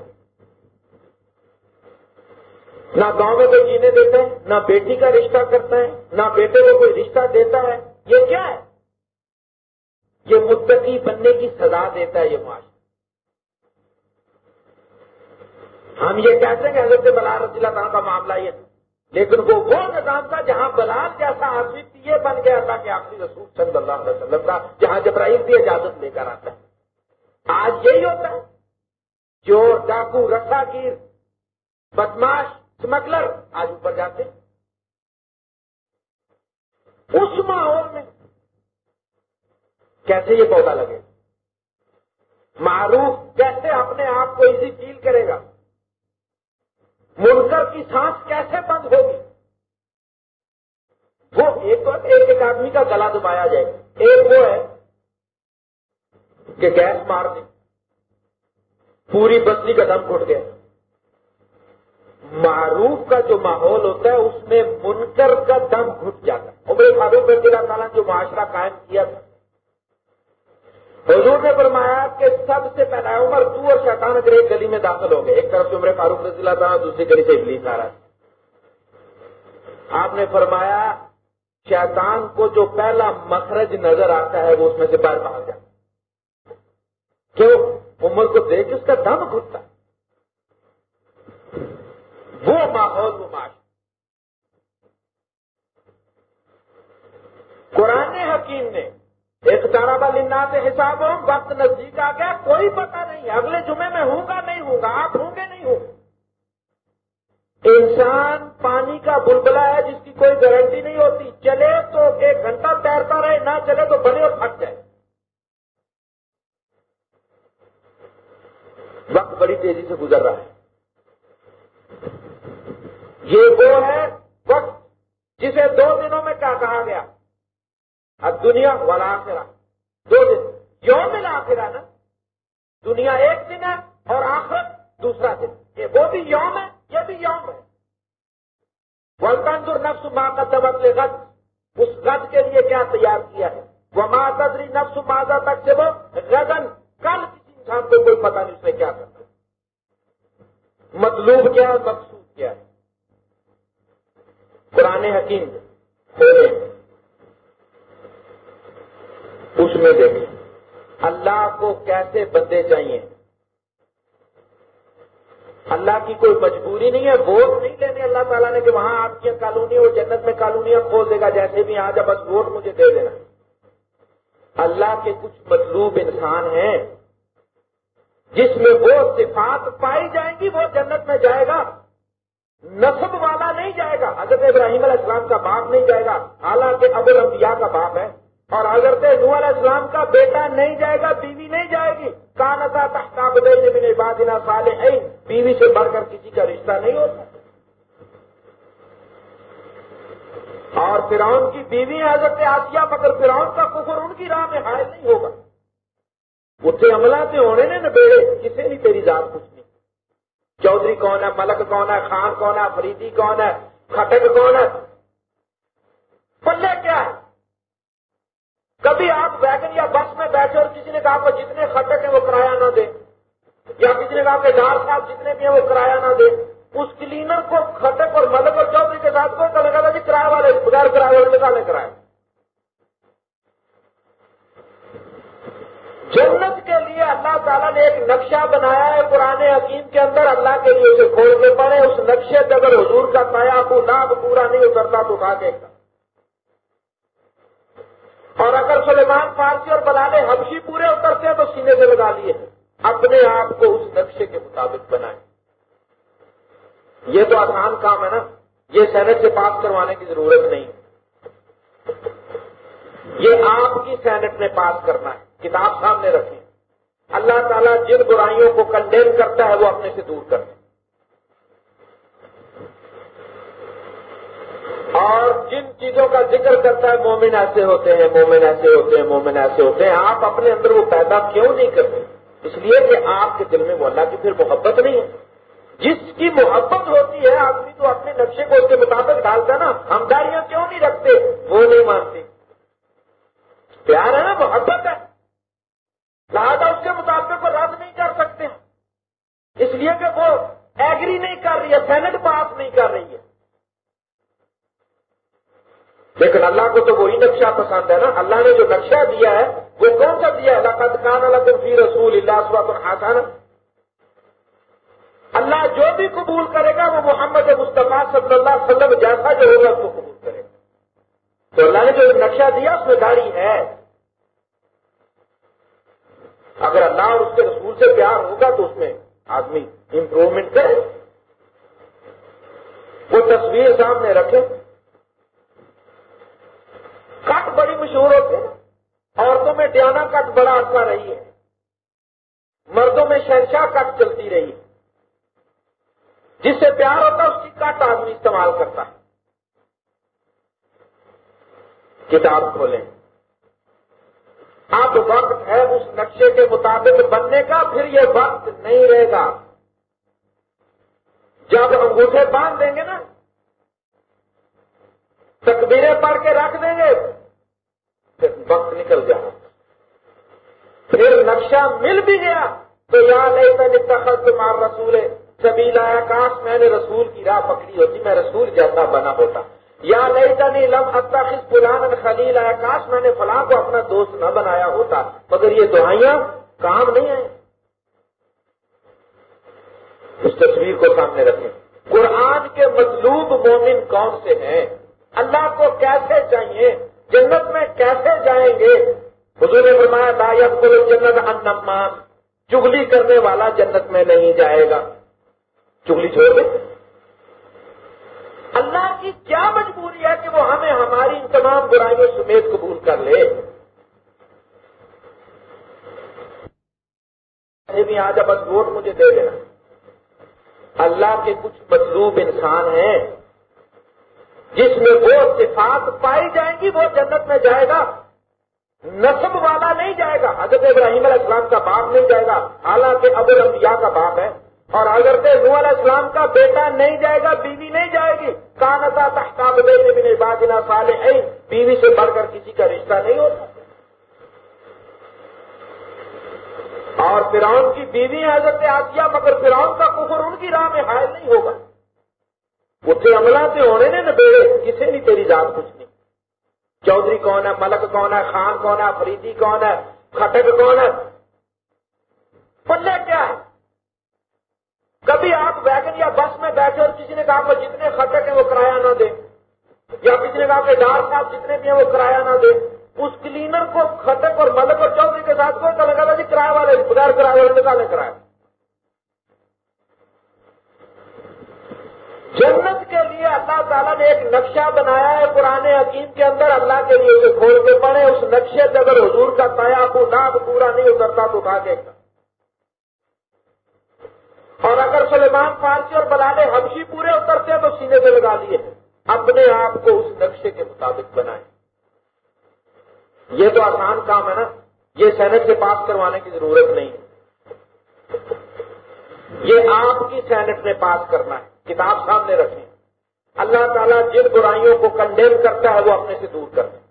A: نہ گاؤں میں کوئی جینے دیتا ہے، نہ بیٹی کا رشتہ کرتا ہے، نہ بیٹے کو کوئی رشتہ دیتا ہے۔ یہ کیا ہے؟ یہ متقی بننے کی سزا دیتا ہے یہ معاشرہ۔ ہم یہ کہتے ہیں کہ حضرت بلار رضی اللہ تعالیٰ کا معاملہ یہ تھا۔ لیکن وہ وہ نظام تھا جہاں بلال جیسا آدمی یہ بن گیا تھا کہ آخری رسول صلی اللہ علیہ وسلم کا، جہاں جبرائیل بھی اجازت لے کر آتا ہے۔ آج یہی ہوتا ہے۔ چور، ڈاکو، رسا گیر، بدماش اسمگلر آج اوپر جاتے اس ماحول میں کیسے یہ پودا لگے؟ معروف کیسے اپنے آپ کو ایزی فیل کرے گا؟ منکر کی سانس کیسے بند ہوگی؟ وہ ایک تو ایک ایک آدمی کا گلا دبایا جائے ایک وہ ہے کہ گیس مار دی پوری بستی کا دم گھٹ گیا۔ معروف کا جو ماحول ہوتا ہے، اس میں منکر کا دم گھٹ جاتا ہے۔ عمر فاروق رضی اللہ تعالیٰ جو معاشرہ قائم کیا تھا حضور نے فرمایا کہ سب سے پہلا عمر تو اور شیطان اگر ایک گلی میں داخل ہو گئے۔ ایک طرف سے عمر فاروق رضی اللہ تعالیٰ دوسری گلی سے ابلیس آ رہا ہے۔ آپ نے فرمایا، شیطان کو جو پہلا مخرج نظر آتا ہے، وہ اس میں سے باہر باہر جاتا کیوں؟ عمر کو دیکھ اس کا دم گھٹتا وہ ماحول، وہ معاش۔ قرآن حکیم نے ایک تارا بلنا سے حساب ہو وقت نزدیک آ گیا، کوئی پتہ نہیں، اگلے جمعے میں ہوں گا، نہیں ہوں گا، آپ ہوں گے، نہیں ہوں۔ انسان پانی کا بلبلا ہے جس کی کوئی گارنٹی نہیں ہوتی۔ چلے تو ایک گھنٹہ تیرتا رہے، نہ چلے تو بنے اور پھٹ جائے۔ وقت بڑی تیزی سے گزر رہا ہے۔ یہ وہ ہے وقت جسے دو دنوں میں کیا کہا گیا؟ اب دنیا والا دو دن یوم ملا نا، دنیا ایک دن ہے اور آخر دوسرا دن۔ یہ وہ بھی یوم ہے، یہ بھی یوم ہے۔ ولطن نفس ماں کا تبدلے غد اس غد کے لیے کیا تیار کیا ہے؟ وہ ماں تدری نفس مادہ تک سے وہ غدن کل کسی انسان کو کوئی پتہ نہیں اس نے کیا کرنا مطلوب کیا مقصود کیا ہے؟ قرآن حکیم اس میں دیکھیں۔ اللہ کو کیسے بندے چاہیے؟ اللہ کی کوئی مجبوری نہیں ہے، ووٹ نہیں لینے۔ اللہ تعالیٰ نے کہ وہاں آپ کی کالونی اور جنت میں کالونیاں کھول دے گا، جیسے بھی آ جا، بس ووٹ مجھے دے دینا۔ اللہ کے کچھ مطلوب انسان ہیں، جس میں وہ صفات پائی جائیں گی، وہ جنت میں جائے گا۔ نصب والا نہیں جائے گا۔ حضرت ابراہیم علیہ السلام کا باپ نہیں جائے گا، حالانکہ ابو الانبیاء کا باپ ہے۔ اور حضرت نو علیہ السلام کا بیٹا نہیں جائے گا، بیوی نہیں جائے گی۔ کانتا تحتاب نے بادنا سالے بیوی سے بڑھ کر کسی کا رشتہ نہیں ہوتا اور فرعون کی بیوی حضرت آسیہ مگر فرعون کا کفر ان کی راہ میں حائل نہیں ہوگا۔ اتنے عملہ سے ہونے نے نبیڑے کسی بھی تیری ذات کچھ نہیں۔ چودھری کون ہے؟ ملک کون ہے؟ خان کون ہے؟ فریدی کون ہے؟ کھٹک کون ہے؟ پلے کیا ہے؟ کبھی آپ ویگن یا بس میں بیٹھے اور کسی نے کہا کہ جتنے خٹک ہیں وہ کرایہ نہ دے، یا کسی نے کہا کہ ڈار صاحب جتنے بھی ہیں وہ کرایہ نہ دے۔ اس کلینر کو خٹک اور ملک اور چودھری کے ساتھ کوئی لگا تھا جی کرایہ والے، بغیر کرایہ والے نکالے کرایہ۔ جنت کے لیے اللہ تعالیٰ نے ایک نقشہ بنایا ہے پرانے حکیم کے اندر۔ اللہ کے لیے اسے کھول کے پڑے اس نقشے پہ اگر حضور کا پایا کو نام پورا نہیں اترتا تو اٹھا دے گا اور اگر سلیمان فارسی اور بلالے حبشی پورے اترتے ہیں تو سینے سے لگا لیے اپنے آپ کو اس نقشے کے مطابق بنائیں۔ یہ تو آسان کام ہے نا۔ یہ سینٹ سے پاس کروانے کی ضرورت نہیں۔ یہ آپ کی سینٹ نے پاس کرنا ہے۔ کتاب سامنے رکھیں۔ اللہ تعالیٰ جن برائیوں کو کنڈیم کرتا ہے وہ اپنے سے دور کرتے اور جن چیزوں کا ذکر کرتا ہے، مومن ایسے ہوتے ہیں، مومن ایسے ہوتے ہیں، مومن ایسے ہوتے ہیں۔ آپ اپنے اندر وہ پیدا کیوں نہیں کرتے؟ اس لیے کہ آپ کے دل میں وہ اللہ کی پھر محبت نہیں ہے۔ جس کی محبت ہوتی ہے، آدمی تو اپنے نقشے کو اس کے مطابق ڈالتا نا۔ ہمداریاں کیوں نہیں رکھتے؟ وہ نہیں مانتے۔ پیار ہے نا، محبت ہے۔ لہٰذا اس کے مطابق وہ رد نہیں کر سکتے۔ اس لیے کہ وہ ایگری نہیں کر رہی ہے سینٹ پاس نہیں کر رہی ہے۔ لیکن اللہ کو تو وہی نقشہ پسند ہے نا۔ اللہ نے جو نقشہ دیا ہے، وہ کون سا دیا ہے؟ اللہ کان اللہ فی رسول اللہ آسان اللہ جو بھی قبول کرے گا، وہ محمد مصطفیٰ صلی اللہ علیہ وسلم جیسا جو ہوگا، اس کو قبول کرے گا۔ تو اللہ نے جو نقشہ دیا، اس میں گاڑی ہے۔ اگر اللہ اور اس کے رسول سے پیار ہوگا، تو اس میں آدمی امپروومنٹ کرے۔ وہ تصویر سامنے رکھے۔ کٹ بڑی مشہور ہوتے ہیں عورتوں میں ڈیانا کٹ بڑا اچھا رہی ہے۔ مردوں میں شہنشاہ کٹ چلتی رہی ہے۔ جس سے پیار ہوتا ہے، اس کی کٹ آدمی استعمال کرتا ہے۔ کتاب کھولیں۔ اب وقت ہے اس نقشے کے مطابق بننے کا، پھر یہ وقت نہیں رہے گا۔ جب انگوٹھے باندھ دیں گے نا تکبیریں پڑھ کے رکھ دیں گے، پھر وقت نکل جائے۔ پھر نقشہ مل بھی گیا تو یاد ہے اتخذ مار رسول سبھی لایا کاش میں نے رسول کی راہ پکڑی ہوتی، میں رسول جیسا بنا ہوتا۔ یا نہیں لم اتخذ فلان خلیل آیا کاش میں نے فلاں کو اپنا دوست نہ بنایا ہوتا، مگر یہ دعائیاں کام نہیں آئے اس تصویر کو سامنے رکھیں۔ قرآن کے مطلوب مومن کون سے ہیں؟ اللہ کو کیسے چاہیے؟ جنت میں کیسے جائیں گے؟ حضور نے فرمایا دایت کو جنت انمان چگلی کرنے والا جنت میں نہیں جائے گا۔ چگلی چھوڑ دے۔ اللہ کی کیا مجبوری ہے کہ وہ ہمیں ہماری ان تمام برائیوں سمیت قبول کر لے؟ بھی آ جا بس ووٹ مجھے دے دینا۔ اللہ کے کچھ مطلوب انسان ہیں۔ جس میں وہ صفات پائی جائیں گی وہ جنت میں جائے گا۔ نصب والا نہیں جائے گا۔ حضرت ابراہیم علیہ السلام کا باپ نہیں جائے گا۔ حالانکہ ابو الانبیاء کا باپ ہے۔ اور حضرت نو علیہ السلام کا بیٹا نہیں جائے گا، بیوی نہیں جائے گی۔ کانتا تحتاب بے باجنا سال بیوی سے بڑھ کر کسی کا رشتہ نہیں ہوتا اور فرعون کی بیوی حضرت آسیہ مگر فرعون کا کفر ان کی راہ میں حائل نہیں ہوگا۔ اتنے عملہ سے ہونے نے نبیڑے کسی نہیں تیری ذات کچھ نہیں چودھری کون ہے ملک کون ہے خان کون ہے فریدی کون ہے کھٹک کون ہے پلے کیا ہے کبھی آپ ویگن یا بس میں بیٹھے اور کسی نے کہا کہ جتنے خطرے ہیں وہ کرایہ نہ دے یا کسی نے کہا کہ ڈار صاحب جتنے بھی ہیں وہ کرایہ نہ دے اس کلینر کو خطک اور ملک اور چودھری کے ساتھ کوئی لگا تھا جی کرایہ والے بغیر کرایہ والے نکالے کرایہ جنت کے لیے اللہ تعالیٰ نے ایک نقشہ بنایا ہے پرانے حکیم کے اندر، اللہ کے لیے اسے کھول کے پڑے اس نقشے سے اگر حضور کا تایا کو نام پورا نہیں اترتا تو اٹھا کے اور اگر سلیمان فارسی اور بلالے حبشی پورے اترتے ہیں تو سینے سے لگا لیے اپنے آپ کو اس نقشے کے مطابق بنائیں۔ یہ تو آسان کام ہے نا، یہ سینٹ سے پاس کروانے کی ضرورت نہیں۔ یہ آپ کی سینٹ میں پاس کرنا ہے۔ کتاب سامنے رکھیں۔ اللہ تعالیٰ جن برائیوں کو کنڈیم کرتا ہے، وہ اپنے سے دور کرتا ہے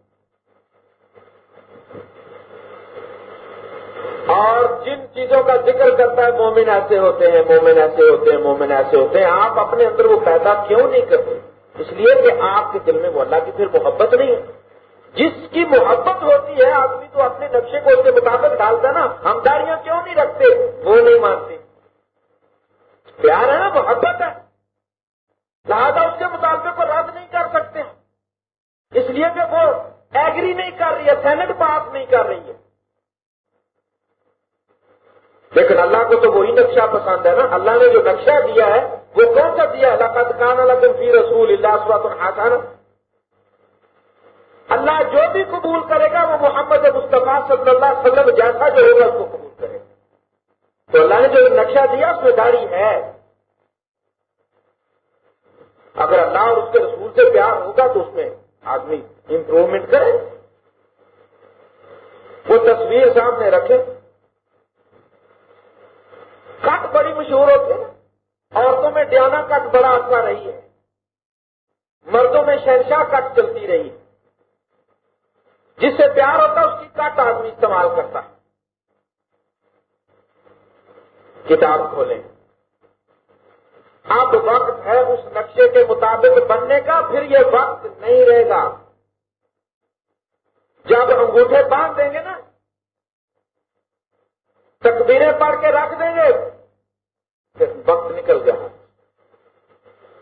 A: اور جن چیزوں کا ذکر کرتا ہے، مومن ایسے ہوتے ہیں، مومن ایسے ہوتے ہیں، مومن ایسے ہوتے ہیں۔ آپ اپنے اندر وہ پیدا کیوں نہیں کرتے؟ اس لیے کہ آپ کے دل میں وہ اللہ کی پھر محبت نہیں ہے۔ جس کی محبت ہوتی ہے، آدمی تو اپنے نقشے کو اس کے مطابق ڈالتا نا۔ ہم داڑیاں کیوں نہیں رکھتے؟ وہ نہیں مانتے۔ پیار ہے نا، محبت ہے۔ لہٰذا اس کے مطابق کو رد نہیں کر سکتے اس لیے کہ وہ ایگری نہیں کر رہی ہے سینٹ پاس نہیں کر رہی ہے۔ لیکن اللہ کو تو وہی نقشہ پسند ہے نا۔ اللہ نے جو نقشہ دیا ہے، وہ کون سا دیا اللہ کان اللہ فی رسول اللہ آسان اللہ جو بھی قبول کرے گا، وہ محمد مصطفیٰ صلی اللہ علیہ وسلم جیسا جو ہوگا، اس کو قبول کرے گا۔ تو اللہ نے جو نقشہ دیا، اس میں داڑھی ہے۔ اگر اللہ اور اس کے رسول سے پیار ہوگا تو اس میں آدمی امپروومنٹ کرے، وہ تصویر سامنے رکھے۔ کٹ بڑی مشہور ہوتی ہے عورتوں میں ڈیانا کٹ بڑا آتا رہی ہے۔ مردوں میں شہنشاہ کٹ چلتی رہی ہے۔ جس سے پیار ہوتا ہے، اس کی کٹ آدمی استعمال کرتا ہے۔ کتاب کھولیں۔ اب وقت ہے اس نقشے کے مطابق بننے کا، پھر یہ وقت نہیں رہے گا۔ جب انگوٹھے باندھ دیں گے نا، تکبیریں پڑھ کے رکھ دیں گے، پھر وقت نکل گیا۔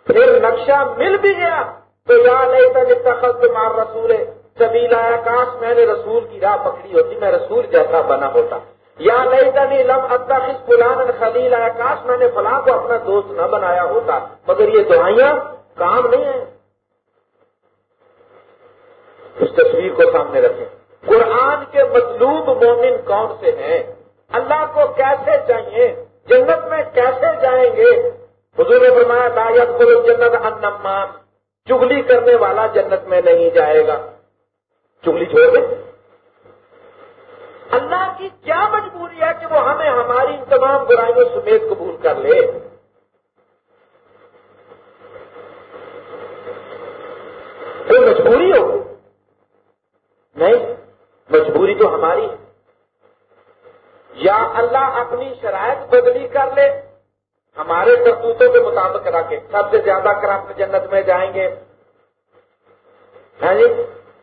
A: پھر نقشہ مل بھی گیا تو یا نہیں تھا جتنا خط مار رسول سبھی لایا کاش میں نے رسول کی راہ پکڑی ہوتی، میں رسول جیسا بنا ہوتا۔ یا نہیں تھا لم ادا خس فلان خلیل کاش میں نے فلاں کو اپنا دوست نہ بنایا ہوتا، مگر یہ دعائیاں کام نہیں ہیں۔ اس تصویر کو سامنے رکھیں۔ قرآن کے مطلوب مومن کون سے ہیں؟ اللہ کو کیسے چاہیے؟ جنت میں کیسے جائیں گے؟ حضور نے فرمایا دایت کو جنت انمان چگلی کرنے والا جنت میں نہیں جائے گا۔ چگلی چھوڑ دے اللہ کی کیا مجبوری ہے کہ وہ ہمیں ہماری ان تمام برائیوں سمیت قبول کر لے؟ کوئی مجبوری ہو؟ نہیں، مجبوری تو ہماری ہے۔ یا اللہ اپنی شرائط بدلی کر لے، ہمارے کرتوتوں کے مطابق رکھے۔ سب سے زیادہ کرپٹ جنت میں جائیں گے ہاں جی؟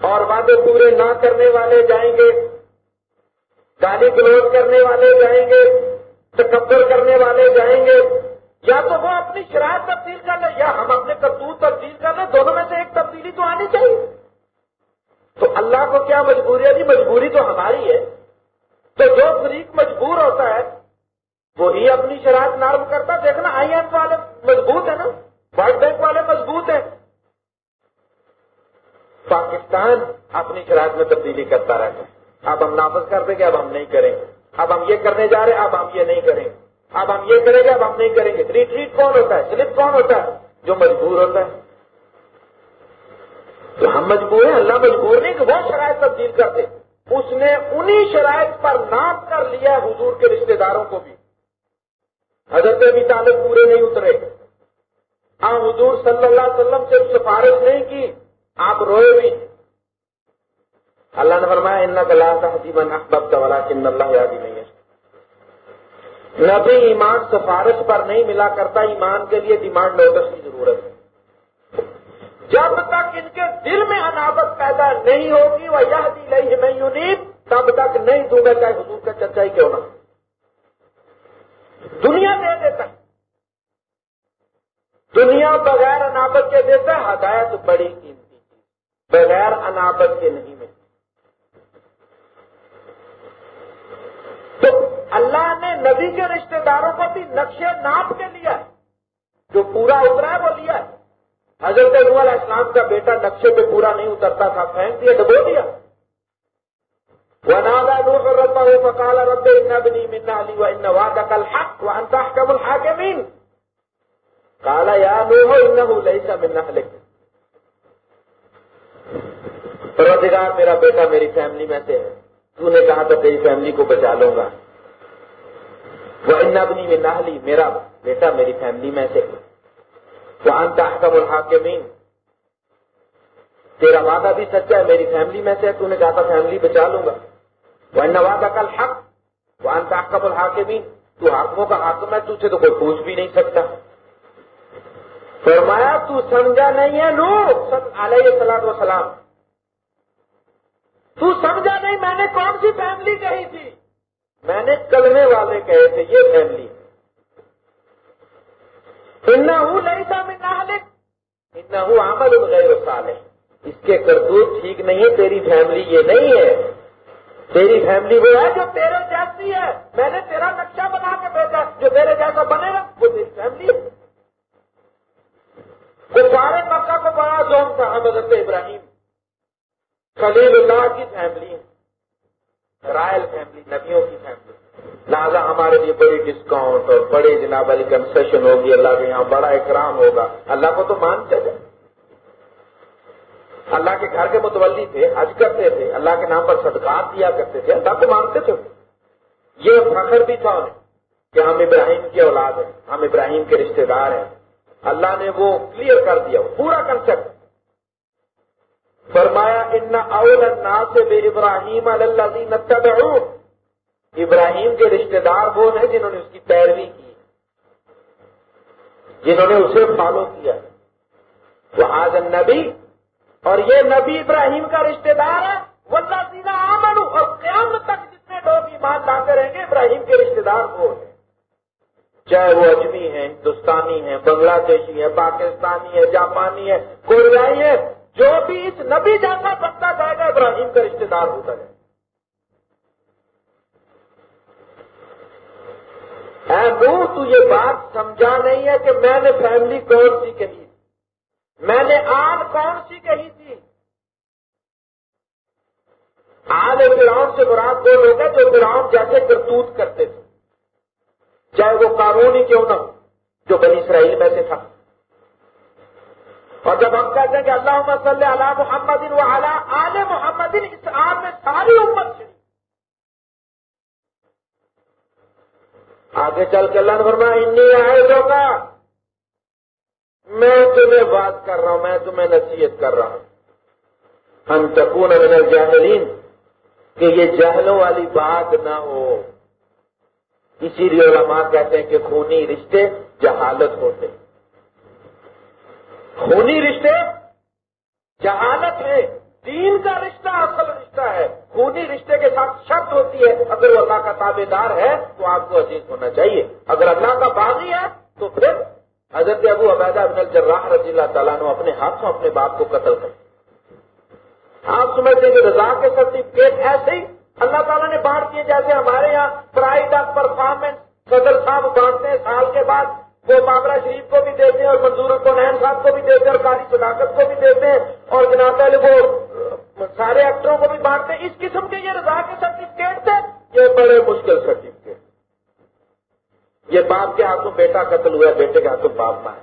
A: اور وعدے پورے نہ کرنے والے جائیں گے گالی گلوچ کرنے والے جائیں گے، تکبر کرنے والے جائیں گے، یا تو وہ اپنی شرائط تبدیل کر لیں، یا ہم اپنے کرتوت تبدیل کر لیں، دونوں میں سے ایک تبدیلی تو آنی چاہیے۔ تو اللہ کو کیا مجبوری ہے؟ جی مجبوری تو ہماری ہے۔ تو جو فریق مجبور ہوتا ہے، وہی اپنی شرائط نرم کرتا دیکھنا، آئی ایم والے مضبوط ہے نا؟ ورلڈ بینک والے مضبوط ہیں۔ پاکستان اپنی شرائط میں تبدیلی کرتا رہتا ہے۔ اب ہم نافذ کر دیں گے اب ہم نہیں کریں۔ گے اب ہم یہ کرنے جا رہے ہیں، اب ہم یہ نہیں کریں۔ گے اب ہم یہ کریں گے، اب ہم نہیں کریں گے۔ ریٹریٹ کون ہوتا ہے؟ سلپ کون ہوتا ہے؟ جو مجبور ہوتا ہے۔ تو ہم مجبور ہیں، اللہ مجبور نہیں کہ وہ شرائط تبدیل کرتے اس نے انہی شرائط پر ناپ کر لیا حضور کے رشتہ داروں کو بھی۔ حضرت بھی تعلق پورے نہیں اترے۔ ہاں حضور صلی اللہ علیہ وسلم سے سفارش نہیں کی۔ آپ روئے بھی۔ اللہ نے فرمایا ان کا حدیمن احباب کا والا کن اللہ یادی نہیں ہے نبی ایمان سفارش پر نہیں ملا کرتا، ایمان کے لیے ڈیمانڈ نوٹس کی ضرورت ہے۔ جب تک ان کے دل میں انابت پیدا نہیں ہوگی وہ یہ دی لئی میں یونیب تب تک نہیں دوں گا چاہے حضور کا چرچا ہی کیوں نہ دنیا دے دیتا دنیا بغیر انابت کے دیتا ہے، ہدایت بڑی قیمتی بغیر انابت کے نہیں۔ تو اللہ نے نبی کے رشتہ داروں کو بھی نقشے ناپ کے لیا ہے، جو پورا اترا ہے وہ لیا ہے۔ حضرت علیہ السلام کا بیٹا نقشے پہ پورا نہیں اترتا تھا، پھینک دیا دبو دیا۔ وہ نادا نور ربا رب بنی منا علی و ان کل حق و انتا کم الحاکمین کالا یا نو ہو ان پروردگار، میرا بیٹا، میری فیملی میں سے ہے۔ تو نے کہا تو تیری فیملی کو بچا لوں گا۔ وہ ان اپنی میں نہلی میرا بیٹا میری فیملی میں سے وہ انت حکم الحاکمین تیرا وعدہ بھی سچا ہے، میری فیملی میں سے تو نے کہا تھا فیملی بچا لوں گا۔ وہ ان وعدہ کل حق وہ انت حکم الحاکمین تو حاکموں کا حاکم ہے، تجھے تو کوئی پوچھ بھی نہیں سکتا۔ فرمایا، تو سمجھا نہیں ہے نو علیہ السلام وسلام تو سمجھا نہیں میں نے کون سی فیملی کہی تھی؟ میں نے کلمے والے کہے تھے، یہ فیملی اتنا ہوں نہیں تھا میں نہ اتنا ہوں عمل غیر سال اس کے کردوت ٹھیک نہیں ہے، تیری فیملی یہ نہیں ہے۔ تیری فیملی وہ ہے جو تیرے جیسی ہے۔ میں نے تیرا نقشہ بنا کے بھیجا، جو تیرے جیسا بنے گا، وہ تیری فیملی ہے۔ وہ سارے مکہ کو بڑا زوم تھا، حضرت ابراہیم۔ خلیل اللہ کی فیملی رائل فیملی نبیوں کی فیملی لہٰذا ہمارے لیے بڑی ڈسکاؤنٹ اور بڑے جناب والی کنسیشن ہوگی۔ اللہ کے یہاں بڑا اکرام ہوگا۔ اللہ کو تو مانتے تھے۔ اللہ کے گھر کے متولی تھے، حج کرتے تھے۔ اللہ کے نام پر صدقات دیا کرتے تھے۔ اللہ کو مانتے تھے۔ یہ فخر بھی تھا انہیں کہ ہم ابراہیم کی اولاد ہیں، ہم ابراہیم کے رشتہ دار ہیں۔ اللہ نے وہ کلیئر کر دیا پورا کنسپٹ فرمایا ان اول الناس بے ابراہیم اللہ ابراہیم کے رشتہ دار وہ ہیں جنہوں نے اس کی پیروی کی۔ جنہوں نے اسے فالو کیا۔ وہ آج نبی اور یہ نبی ابراہیم کا رشتہ دار ہے۔ وہ اللہ آمن اور قیام تک جتنے لوگ ایمان لاتے رہیں گے، ابراہیم کے رشتہ دار وہ ہیں۔ چاہے وہ اجمی ہیں، ہندوستانی ہیں، بنگلہ دیشی ہے پاکستانی ہے جاپانی ہے کوریائی ہے جو بھی اس نبی جیسا بنتا جائے گا، ابراہیم کا رشتے دار ہوتا ہے اے تو یہ بات سمجھا نہیں ہے کہ میں نے فیملی کون سی کہی تھی۔ میں نے آن کون سی کہی تھی؟ آل گراؤنڈ سے براد وہ لوگ ہیں جو گراؤنڈ جیسے کرتوت کرتے تھے۔ چاہے وہ قانونی کیوں نہ ہو، جو بنی اسرائیل میں سے تھا۔ اور جب ہم کہتے ہیں کہ اللہ صلی اللہ محمد و آل محمد، اس آم میں ساری امت چڑی آگے چل کے اللہ فرما انی آئے کا میں تمہیں بات کر رہا ہوں، میں تمہیں نصیحت کر رہا ہوں۔ ہم تکون من الجاہلین، کہ یہ جہلوں والی بات نہ ہو۔ اسی لیے علماء کہتے ہیں کہ خونی رشتے جہالت ہوتے۔ ہیں خونی رشتے؟ جہالت ہے دین کا رشتہ اصل رشتہ ہے۔ خونی رشتے کے ساتھ شرط ہوتی ہے، اگر وہ اللہ کا تابے دار ہے تو آپ کو عزیز ہونا چاہیے۔ اگر اللہ کا باغی ہے تو پھر حضرت ابو عبیدہ بن الجراح رضی اللہ تعالیٰ نے اپنے ہاتھوں اپنے باپ کو قتل کر آپ سمجھتے ہیں کہ رضا کے سرٹیفکیٹ ایسے ہی اللہ تعالیٰ نے بانٹ دیے جیسے ہمارے یہاں پرائڈ آف پرفارمنس صدر صاحب بانٹتے ہیں۔ سال کے بعد وہ بابرا شریف کو بھی دیتے ہیں اور منظور القین صاحب کو بھی دیتے ہیں اور کاری صداقت کو بھی دیتے ہیں اور جناب پہلے وہ، سارے ایکٹروں کو بھی بانٹتے ہیں۔ اس قسم کے یہ رضا کے سرٹیفکیٹ تھے۔ یہ بڑے مشکل سرٹیفکیٹ یہ باپ کے ہاتھوں بیٹا قتل ہوا ہے، بیٹے کے ہاتھوں باپ ماں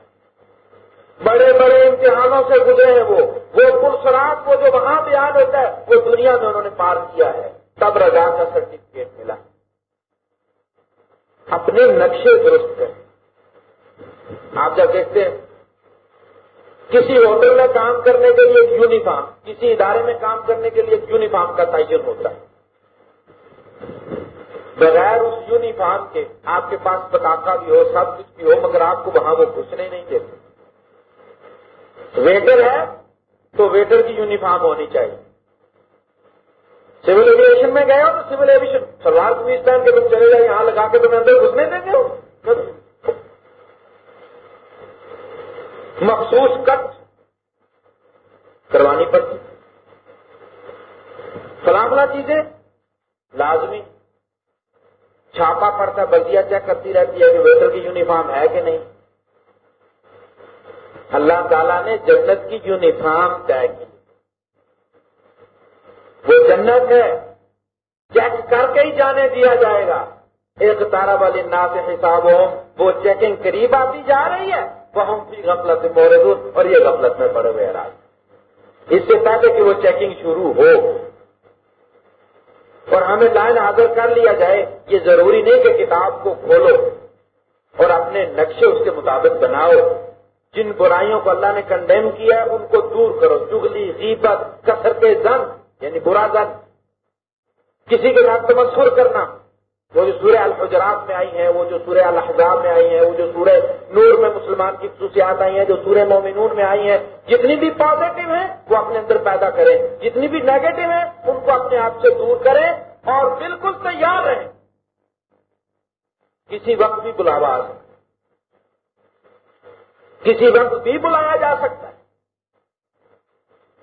A: بڑے بڑے امتحانوں سے گزرے ہیں وہ۔ وہ پرسرات کو جو وہاں بیان ہوتا ہے، وہ دنیا میں انہوں نے پار کیا ہے۔ تب رضا کا سرٹیفکیٹ ملا۔ اپنے نقشے درست کریں۔ آپ جب دیکھتے ہیں، کسی ہوٹل میں کام کرنے کے لیے ایک یونیفارم، کسی ادارے میں کام کرنے کے لیے ایک یونیفارم کا تعین ہوتا ہے۔ بغیر اس یونیفارم کے آپ کے پاس پٹاخہ بھی ہو، سب کچھ بھی ہو، مگر آپ کو وہاں وہ گھسنے نہیں دیتے۔ ویٹر ہے تو ویٹر کی یونیفارم ہونی چاہیے۔ سول ایویشن میں گئے ہو تو سول ایویشن سلوار قمیض پہن کے تم چلے جائے، یہاں لگا کے تمہیں اندر گھسنے دیں گے۔ مخصوص کٹ کروانی پڑتی فلاں چیزیں لازمی۔ چھاپا پڑتا بلدیا چیک کرتی رہتی ہے کہ ویٹر کی یونیفارم ہے کہ نہیں۔ اللہ تعالیٰ نے جنت کی یونیفارم طے کی۔ وہ جنت ہے چیک کر کے ہی جانے دیا جائے گا۔ ایک تارا والی نا سے حساب ہو وہ چیکنگ قریب آتی جا رہی ہے۔ وہ ہم بھی غفلت موجود اور یہ غفلت میں پڑے ہوئے راج۔ اس سے پہلے کہ وہ چیکنگ شروع ہو اور ہمیں لائن حاضر کر لیا جائے، یہ ضروری نہیں کہ کتاب کو کھولو اور اپنے نقشے اس کے مطابق بناؤ۔ جن برائیوں کو اللہ نے کنڈیم کیا ہے ان کو دور کرو۔ چگلی، غیبت کثر کے زن یعنی برا زن۔ کسی کے ساتھ تمسر کرنا۔ وہ جو سورہ الحجرات میں آئی ہیں، وہ جو سورہ الحضاب میں آئی ہیں، وہ جو سورہ نور میں مسلمان کی خصوصیات آئی ہیں، جو سورہ مومنون میں آئی ہیں، جتنی بھی پازیٹو ہیں، وہ اپنے اندر پیدا کریں۔ جتنی بھی نیگیٹو ہیں، ان کو اپنے آپ سے دور کریں اور بالکل تیار رہیں۔ کسی وقت بھی بلاوا آ سکتا کسی وقت بھی بلایا جا سکتا ہے۔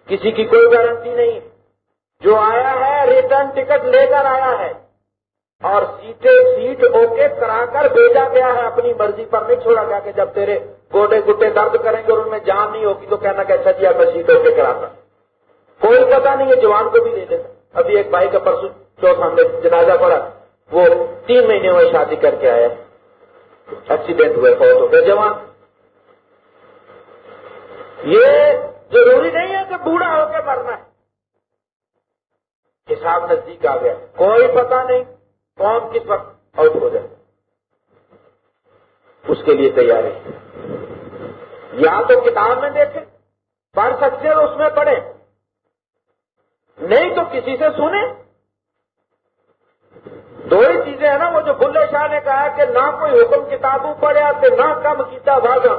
A: کسی کی کوئی گارنٹی نہیں۔ جو آیا ہے ریٹرن ٹکٹ لے کر آیا ہے۔ اور سیٹیں سیٹ اوکے کرا کر بھیجا گیا ہے، اپنی مرضی پر نہیں چھوڑا گیا کہ جب تیرے گوڈے گٹے درد کریں گے اور ان میں جان نہیں ہوگی تو کہنا کیسا اچھا دیا جی، میں سیٹ اوکے کراتا۔ کوئی پتا نہیں ہے جوان کو بھی لے لیتا۔ ابھی ایک بھائی کا پرسوں چوتھ ہم نے جنازہ پڑا وہ تین مہینے میں شادی کر کے آیا۔ ایکسیڈنٹ ہوئے، فوت ہو گئے۔ جوان، یہ ضروری نہیں ہے کہ بوڑھا ہو کے مرنا ہے۔ حساب نزدیک آ گیا۔ کوئی پتا نہیں۔ کون کس وقت آؤٹ ہو جائے۔ اس کے لیے تیاری یا تو کتاب میں دیکھیں، پڑھ سکتے ہیں اس میں پڑھیں۔ نہیں تو کسی سے سنیں۔ دو ہی چیزیں ہیں نا، وہ جو بلے شاہ نے کہا کہ نہ کوئی حکم کتابوں پڑھے تو نہ کم کیتا بازا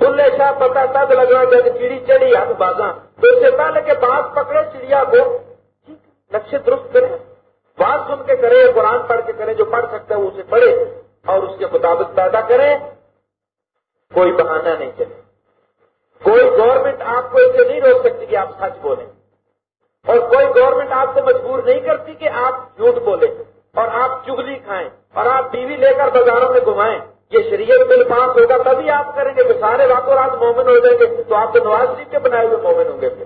A: بلے شاہ پتا تب لگا جب چڑی چڑی ہاتھ بازا تو اس سے پہلے کہ بانس پکڑے، چڑیا کو نقشے درست کریں۔ بات سن کے کرے، قرآن پڑھ کے کرے، جو پڑھ سکتا ہے وہ اسے پڑھے اور اس کے مطابق پیدا کرے۔ کوئی بہانہ نہیں چلے۔ کوئی گورنمنٹ آپ کو اسے نہیں روک سکتی کہ آپ سچ بولیں۔ اور کوئی گورنمنٹ آپ کو مجبور نہیں کرتی کہ آپ جھوٹ بولیں اور آپ چگلی کھائیں اور آپ ٹی وی لے کر بازاروں میں گھمائیں۔ یہ شریعت بل پاس ہوگا، تبھی آپ کریں گے۔ کہ سارے راتوں رات مومن ہو جائیں گے تو آپ تو نواز شریف کے بنائے ہوئے مومن ہوں گے پھر۔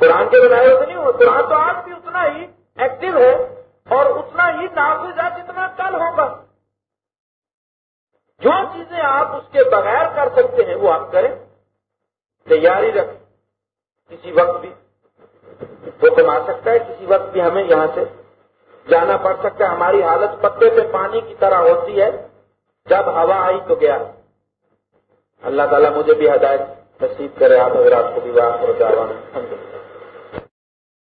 A: قرآن کے بنائے ہوئے نہیں ہو قرآن تو آج بھی اتنا ہی ایکٹیو ہے اور اتنا ہی نافذ ہے جتنا کل ہوگا۔ جو چیزیں آپ اس کے بغیر کر سکتے ہیں وہ آپ کریں۔ تیاری رکھ کسی وقت بھی۔ وہ کما سکتا ہے، کسی وقت بھی ہمیں یہاں سے جانا پڑ سکتا ہے۔ ہماری حالت پتے پہ پانی کی طرح ہوتی ہے۔ جب ہوا آئی تو گیا۔ اللہ تعالیٰ مجھے بھی ہدایت نصیب کرے، آپ اگر آپ کو بھی بات ہو جانا